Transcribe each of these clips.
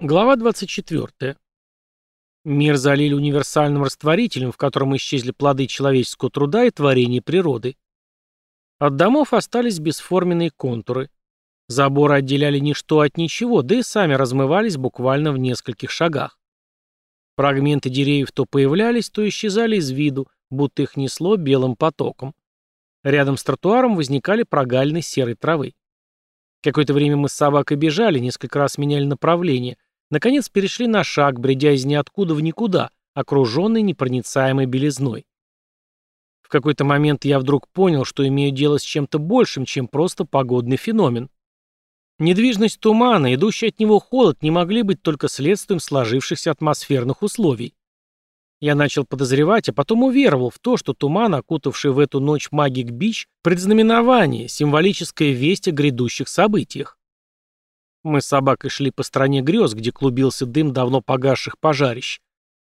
Глава 24. Мир залили универсальным растворителем, в котором исчезли плоды человеческого труда и творения природы. От домов остались бесформенные контуры. Заборы отделяли ничто от ничего, да и сами размывались буквально в нескольких шагах. Фрагменты деревьев то появлялись, то исчезали из виду, будто их несло белым потоком. Рядом с тротуаром возникали прогалины серой травы. Какое-то время мы с собакой бежали, несколько раз меняли направление – Наконец перешли на шаг, бредя из ниоткуда в никуда, окруженный непроницаемой белизной. В какой-то момент я вдруг понял, что имею дело с чем-то большим, чем просто погодный феномен. Недвижность тумана, идущий от него холод, не могли быть только следствием сложившихся атмосферных условий. Я начал подозревать, а потом уверовал в то, что туман, окутавший в эту ночь Магик Бич, предзнаменование, символическая весть о грядущих событиях. Мы с собакой шли по стране грез, где клубился дым давно погасших пожарищ.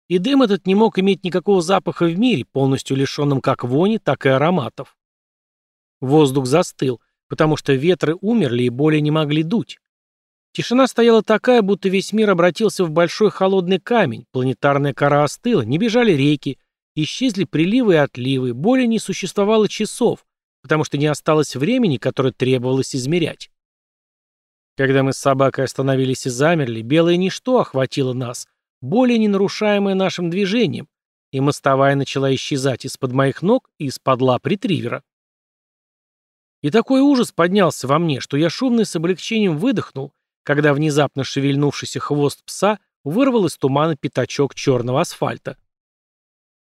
И дым этот не мог иметь никакого запаха в мире, полностью лишенным как вони, так и ароматов. Воздух застыл, потому что ветры умерли и более не могли дуть. Тишина стояла такая, будто весь мир обратился в большой холодный камень, планетарная кора остыла, не бежали реки, исчезли приливы и отливы, более не существовало часов, потому что не осталось времени, которое требовалось измерять. Когда мы с собакой остановились и замерли, белое ничто охватило нас, более не нарушаемое нашим движением, и мостовая начала исчезать из-под моих ног и из-под лап ретривера. И такой ужас поднялся во мне, что я шумно и с облегчением выдохнул, когда внезапно шевельнувшийся хвост пса вырвал из тумана пятачок черного асфальта.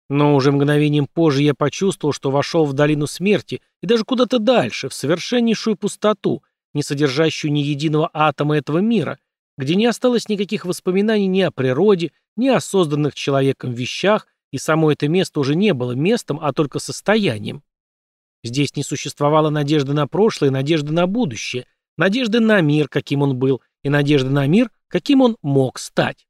Но уже мгновением позже я почувствовал, что вошел в долину смерти и даже куда-то дальше, в совершеннейшую пустоту, не содержащую ни единого атома этого мира, где не осталось никаких воспоминаний ни о природе, ни о созданных человеком вещах, и само это место уже не было местом, а только состоянием. Здесь не существовало надежды на прошлое, надежды на будущее, надежды на мир, каким он был, и надежды на мир, каким он мог стать.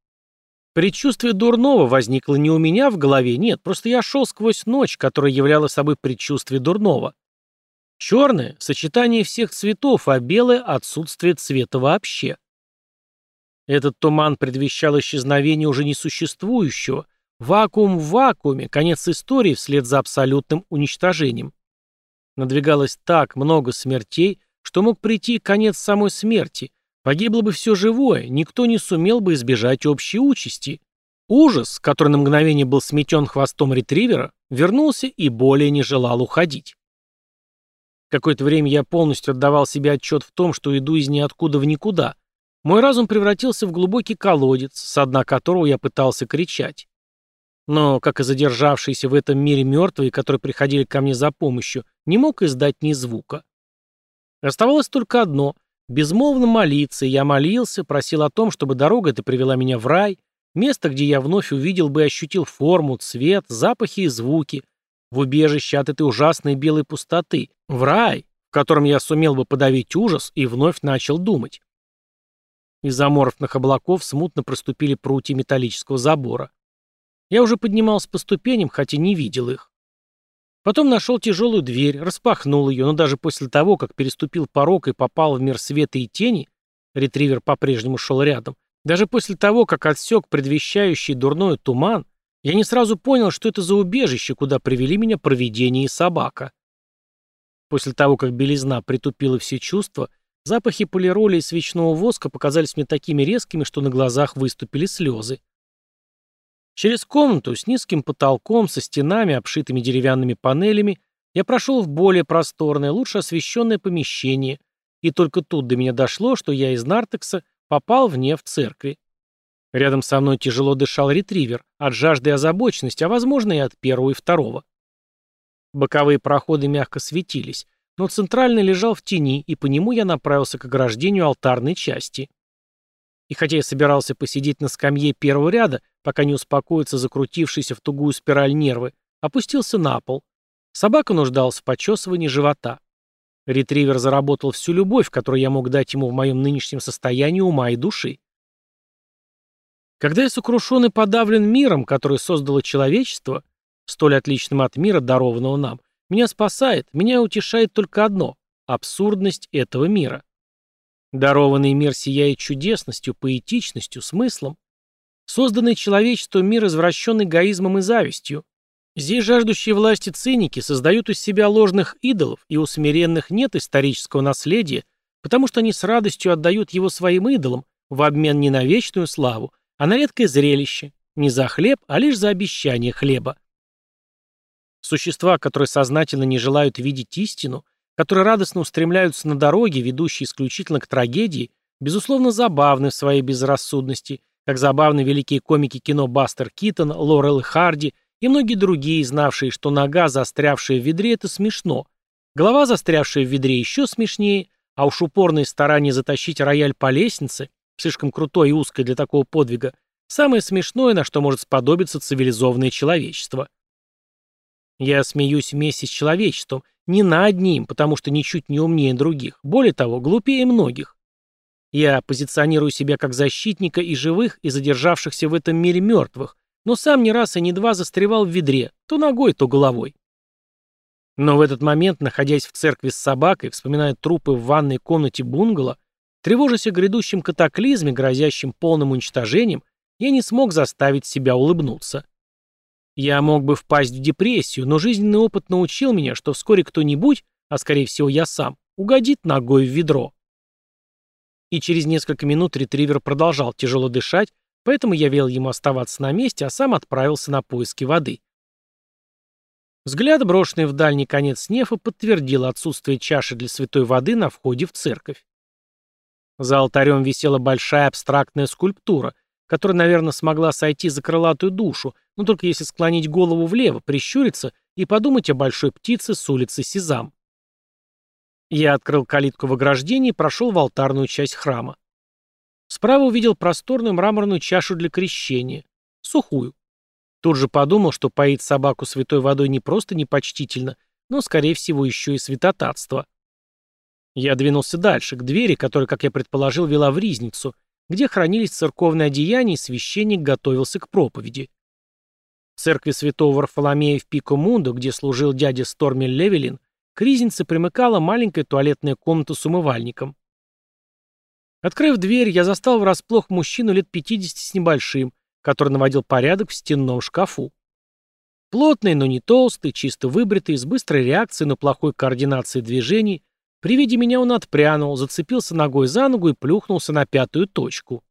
Предчувствие дурного возникло не у меня в голове, нет, просто я шел сквозь ночь, которая являла собой предчувствие дурного. Черное – сочетание всех цветов, а белое – отсутствие цвета вообще. Этот туман предвещал исчезновение уже несуществующего, вакуум в вакууме, конец истории вслед за абсолютным уничтожением. Надвигалось так много смертей, что мог прийти конец самой смерти. Погибло бы все живое, никто не сумел бы избежать общей участи. Ужас, который на мгновение был сметен хвостом ретривера, вернулся и более не желал уходить. Какое-то время я полностью отдавал себе отчет в том, что иду из ниоткуда в никуда. Мой разум превратился в глубокий колодец, с дна которого я пытался кричать. Но, как и задержавшиеся в этом мире мертвые, которые приходили ко мне за помощью, не мог издать ни звука. Оставалось только одно — безмолвно молиться, я молился, просил о том, чтобы дорога эта привела меня в рай, место, где я вновь увидел бы и ощутил форму, цвет, запахи и звуки, в убежище от этой ужасной белой пустоты, в рай, в котором я сумел бы подавить ужас и вновь начал думать. Из аморфных облаков смутно проступили прутья металлического забора. Я уже поднимался по ступеням, хотя не видел их. Потом нашел тяжелую дверь, распахнул ее, но даже после того, как переступил порог и попал в мир света и тени, ретривер по-прежнему шел рядом, даже после того, как отсек предвещающий дурной туман, я не сразу понял, что это за убежище, куда привели меня провидение и собака. После того, как белизна притупила все чувства, запахи полироли и свечного воска показались мне такими резкими, что на глазах выступили слезы. Через комнату с низким потолком, со стенами, обшитыми деревянными панелями, я прошел в более просторное, лучше освещенное помещение, и только тут до меня дошло, что я из Нартекса попал вне в церкви. Рядом со мной тяжело дышал ретривер, от жажды и озабоченности, а возможно и от первого и второго. Боковые проходы мягко светились, но центральный лежал в тени, и по нему я направился к ограждению алтарной части. И хотя я собирался посидеть на скамье первого ряда, пока не успокоится закрутившийся в тугую спираль нервы, опустился на пол. Собака нуждалась в почесывании живота. Ретривер заработал всю любовь, которую я мог дать ему в моем нынешнем состоянии ума и души. Когда я сокрушен и подавлен миром, который создало человечество, столь отличным от мира, дарованного нам, меня спасает, меня утешает только одно — абсурдность этого мира. Дарованный мир сияет чудесностью, поэтичностью, смыслом. Созданный человечеством мир извращен эгоизмом и завистью. Здесь жаждущие власти циники создают из себя ложных идолов, и у смиренных нет исторического наследия, потому что они с радостью отдают его своим идолам в обмен не на вечную славу, а на редкое зрелище, не за хлеб, а лишь за обещание хлеба. Существа, которые сознательно не желают видеть истину, которые радостно устремляются на дороги, ведущие исключительно к трагедии, безусловно забавны в своей безрассудности, как забавны великие комики кино Бастер Китон, Лорел Харди и многие другие, знавшие, что нога, застрявшая в ведре, это смешно, голова, застрявшая в ведре, еще смешнее, а уж упорные старания затащить рояль по лестнице, слишком крутой и узкой для такого подвига, самое смешное, на что может сподобиться цивилизованное человечество. Я смеюсь вместе с человечеством, не над ним, потому что ничуть не умнее других, более того, глупее многих. Я позиционирую себя как защитника и живых, и задержавшихся в этом мире мертвых, но сам не раз и не два застревал в ведре, то ногой, то головой. Но в этот момент, находясь в церкви с собакой, вспоминая трупы в ванной комнате бунгало, тревожась о грядущем катаклизме, грозящем полным уничтожением, я не смог заставить себя улыбнуться. Я мог бы впасть в депрессию, но жизненный опыт научил меня, что вскоре кто-нибудь, а скорее всего я сам, угодит ногой в ведро. И через несколько минут ретривер продолжал тяжело дышать, поэтому я велел ему оставаться на месте, а сам отправился на поиски воды. Взгляд, брошенный в дальний конец нефа, подтвердил отсутствие чаши для святой воды на входе в церковь. За алтарем висела большая абстрактная скульптура, которая, наверное, смогла сойти за крылатую душу, но только если склонить голову влево, прищуриться и подумать о большой птице с улицы Сезам. Я открыл калитку в ограждении и прошел в алтарную часть храма. Справа увидел просторную мраморную чашу для крещения. Сухую. Тут же подумал, что поить собаку святой водой не просто непочтительно, но, скорее всего, еще и святотатство. Я двинулся дальше, к двери, которая, как я предположил, вела в ризницу, где хранились церковные одеяния, и священник готовился к проповеди. В церкви святого Варфоломея в Пико-Мундо, где служил дядя Стормель Левелин, к ризнице примыкала маленькая туалетная комната с умывальником. Открыв дверь, я застал врасплох мужчину лет 50 с небольшим, который наводил порядок в стенном шкафу. Плотный, но не толстый, чисто выбритый, с быстрой реакцией на плохой координации движений, при виде меня он отпрянул, зацепился ногой за ногу и плюхнулся на пятую точку.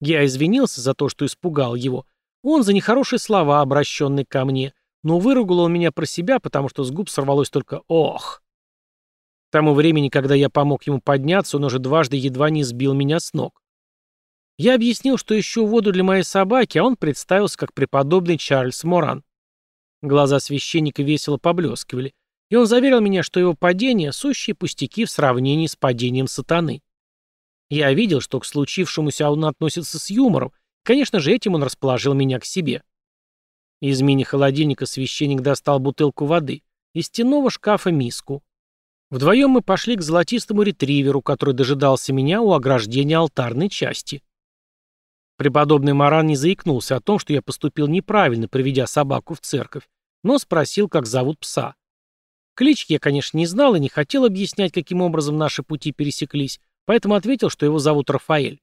Я извинился за то, что испугал его. Он за нехорошие слова, обращенные ко мне, но выругал он меня про себя, потому что с губ сорвалось только «ох». К тому времени, когда я помог ему подняться, он уже дважды едва не сбил меня с ног. Я объяснил, что ищу воду для моей собаки, а он представился как преподобный Чарльз Моран. Глаза священника весело поблескивали. И он заверил меня, что его падение – сущие пустяки в сравнении с падением сатаны. Я видел, что к случившемуся он относится с юмором. Конечно же, этим он расположил меня к себе. Из мини-холодильника священник достал бутылку воды, из стенного шкафа миску. Вдвоем мы пошли к золотистому ретриверу, который дожидался меня у ограждения алтарной части. Преподобный Маран не заикнулся о том, что я поступил неправильно, приведя собаку в церковь, но спросил, как зовут пса. Клички я, конечно, не знал и не хотел объяснять, каким образом наши пути пересеклись, поэтому ответил, что его зовут Рафаэль.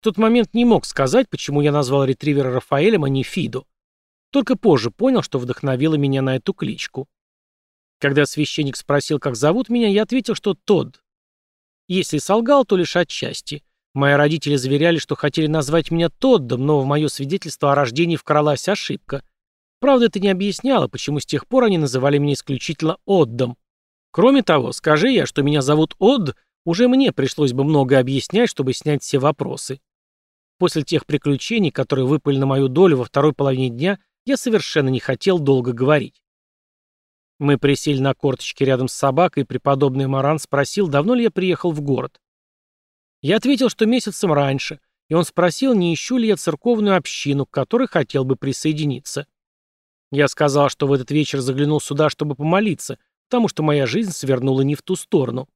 В тот момент не мог сказать, почему я назвал ретривера Рафаэлем, а не Фидо. Только позже понял, что вдохновило меня на эту кличку. Когда священник спросил, как зовут меня, я ответил, что Тодд. Если солгал, то лишь отчасти. Мои родители заверяли, что хотели назвать меня Тоддом, но в мое свидетельство о рождении вкралась ошибка. Правда, это не объясняло, почему с тех пор они называли меня исключительно Оддом. Кроме того, скажи я, что меня зовут Одд, уже мне пришлось бы многое объяснять, чтобы снять все вопросы. После тех приключений, которые выпали на мою долю во второй половине дня, я совершенно не хотел долго говорить. Мы присели на корточки рядом с собакой, и преподобный Маран спросил, давно ли я приехал в город. Я ответил, что месяцем раньше, и он спросил, не ищу ли я церковную общину, к которой хотел бы присоединиться. Я сказал, что в этот вечер заглянул сюда, чтобы помолиться, потому что моя жизнь свернула не в ту сторону.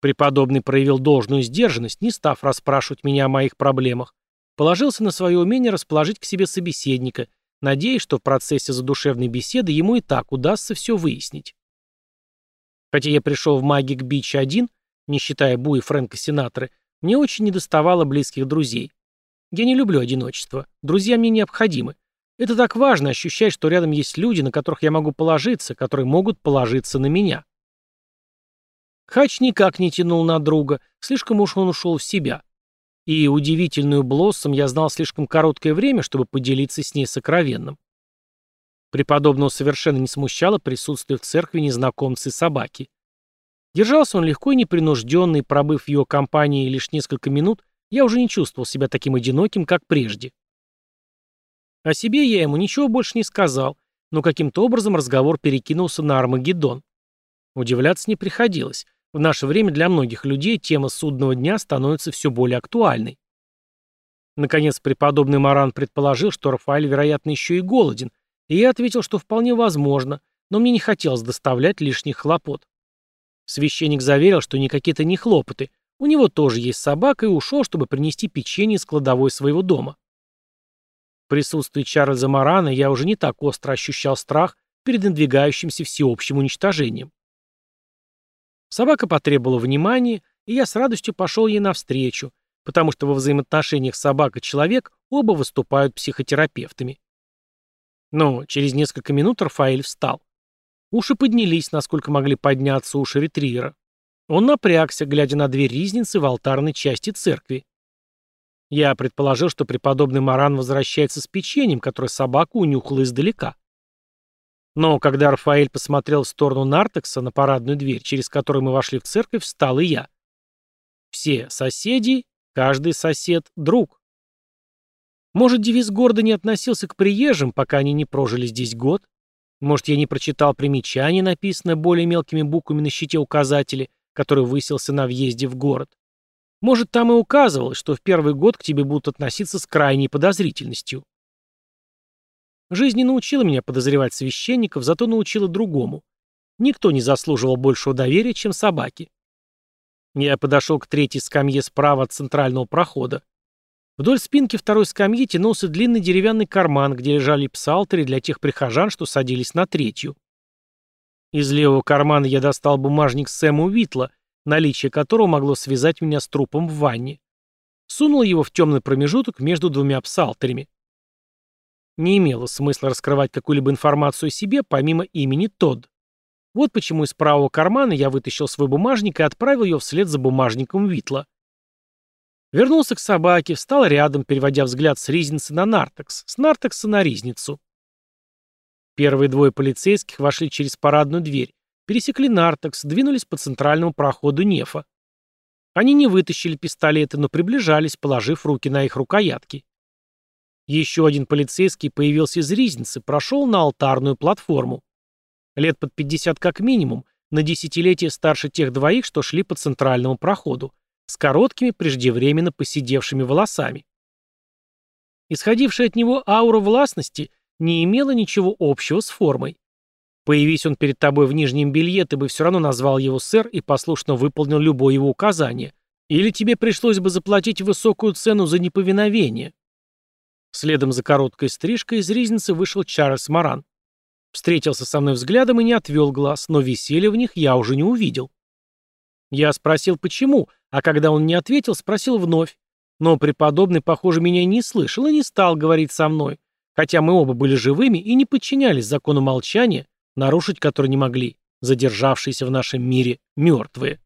Преподобный проявил должную сдержанность, не став расспрашивать меня о моих проблемах. Положился на свое умение расположить к себе собеседника, надеясь, что в процессе задушевной беседы ему и так удастся все выяснить. Хотя я пришел в Магик Бич один, Не считая Бу и Фрэнка Синатры, мне очень недоставало близких друзей. Я не люблю одиночество. Друзья мне необходимы. Это так важно, ощущать, что рядом есть люди, на которых я могу положиться, которые могут положиться на меня. Хач никак не тянул на друга, слишком уж он ушел в себя. И удивительную Блоссом я знал слишком короткое время, чтобы поделиться с ней сокровенным. Преподобного совершенно не смущало присутствие в церкви незнакомца и собаки. Держался он легко и непринужденно, и, пробыв в ее компании лишь несколько минут, я уже не чувствовал себя таким одиноким, как прежде. О себе я ему ничего больше не сказал, но каким-то образом разговор перекинулся на Армагеддон. Удивляться не приходилось. В наше время для многих людей тема судного дня становится все более актуальной. Наконец, преподобный Маран предположил, что Рафаэль, вероятно, еще и голоден, и я ответил, что вполне возможно, но мне не хотелось доставлять лишних хлопот. Священник заверил, что никакие это не хлопоты, у него тоже есть собака, и ушел, чтобы принести печенье из кладовой своего дома. Присутствии Чарльза Марана я уже не так остро ощущал страх перед надвигающимся всеобщим уничтожением. Собака потребовала внимания, и я с радостью пошел ей навстречу, потому что во взаимоотношениях собака человек оба выступают психотерапевтами. Но через несколько минут Рафаэль встал. Уши поднялись, насколько могли подняться уши ретривера. Он напрягся, глядя на дверь ризницы в алтарной части церкви. Я предположил, что преподобный Маран возвращается с печеньем, которое собака унюхала издалека. Но когда Рафаэль посмотрел в сторону Нартекса на парадную дверь, через которую мы вошли в церковь, встал и я. Все соседи, каждый сосед — друг. Может, девиз города не относился к приезжим, пока они не прожили здесь год? Может, я не прочитал примечание, написанное более мелкими буквами на щите указателя, который высился на въезде в город? Может, там и указывалось, что в первый год к тебе будут относиться с крайней подозрительностью. Жизнь не научила меня подозревать священников, зато научила другому. Никто не заслуживал большего доверия, чем собаки. Я подошел к третьей скамье справа от центрального прохода. Вдоль спинки второй скамьи тянулся длинный деревянный карман, где лежали псалтыри для тех прихожан, что садились на третью. Из левого кармана я достал бумажник Сэма Уитла, наличие которого могло связать меня с трупом в ванне. Сунул его в темный промежуток между двумя псалтырями. Не имело смысла раскрывать какую-либо информацию о себе, помимо имени Тодд. Вот почему из правого кармана я вытащил свой бумажник и отправил ее вслед за бумажником Витла. Вернулся к собаке, встал рядом, переводя взгляд с ризницы на Нартекс, с Нартекса на ризницу. Первые двое полицейских вошли через парадную дверь, пересекли Нартекс, двинулись по центральному проходу Нефа. Они не вытащили пистолеты, но приближались, положив руки на их рукоятки. Еще один полицейский появился из Ризницы, прошел на алтарную платформу. Лет под 50 как минимум, на десятилетие старше тех двоих, что шли по центральному проходу, с короткими, преждевременно поседевшими волосами. Исходившая от него аура властности не имела ничего общего с формой. Появись он перед тобой в нижнем белье, ты бы все равно назвал его сэр и послушно выполнил любое его указание. Или тебе пришлось бы заплатить высокую цену за неповиновение. Следом за короткой стрижкой из ризницы вышел Чарльз Маран. Встретился со мной взглядом и не отвел глаз, но веселья в них я уже не увидел. Я спросил, почему, а когда он не ответил, спросил вновь. Но преподобный, похоже, меня не слышал и не стал говорить со мной, хотя мы оба были живыми и не подчинялись закону молчания, нарушить который не могли задержавшиеся в нашем мире мертвые.